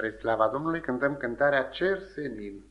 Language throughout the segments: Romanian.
Spre slava Domnului cântăm cântarea Cer Senin.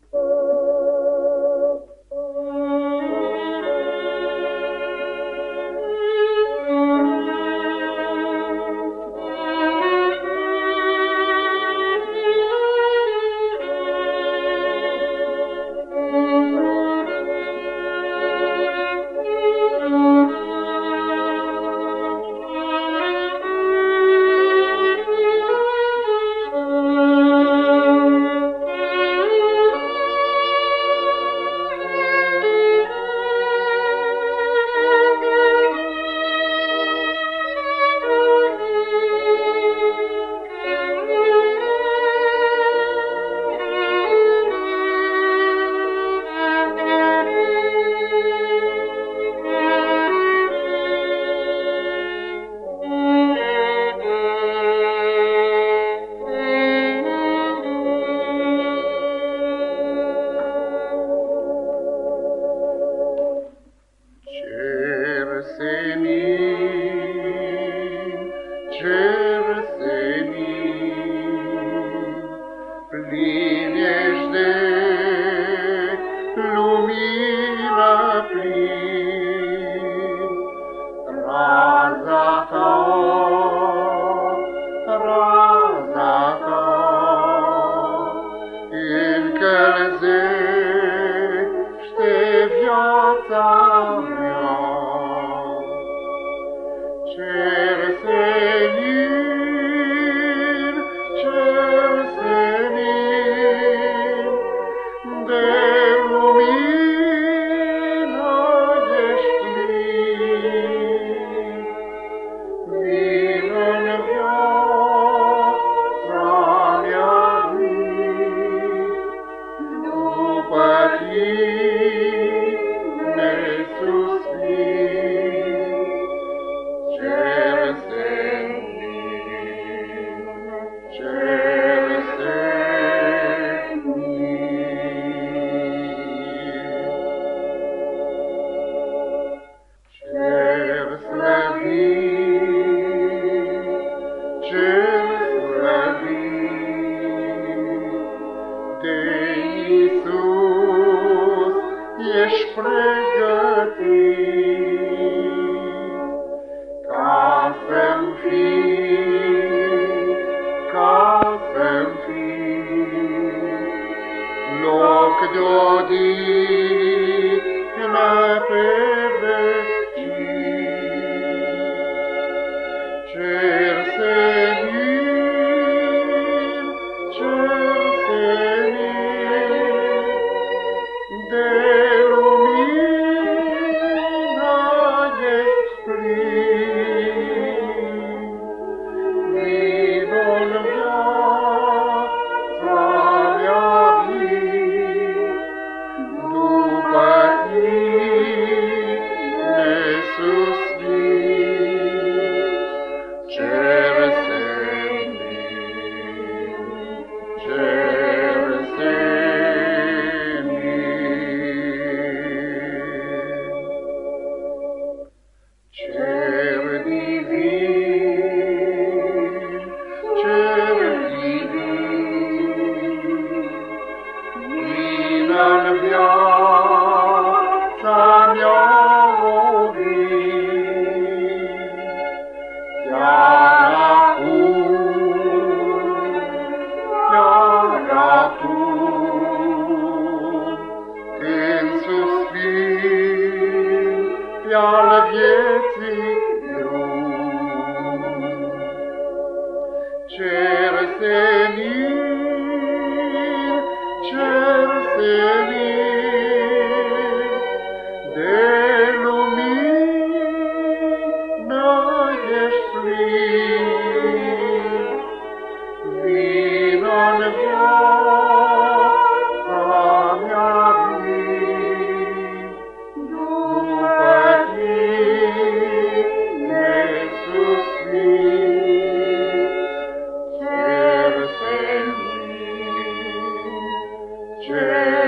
cer senin, de lumina plin, raza ta, raza ta, Hey. și al vieții drum. Cer senin, cer senin, Yeah.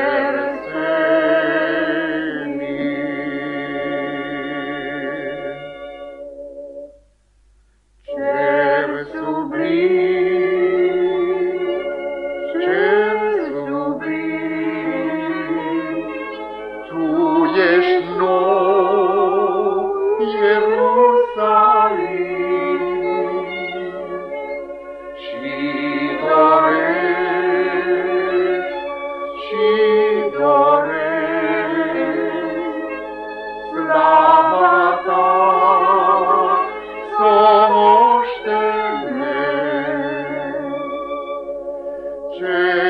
Christian.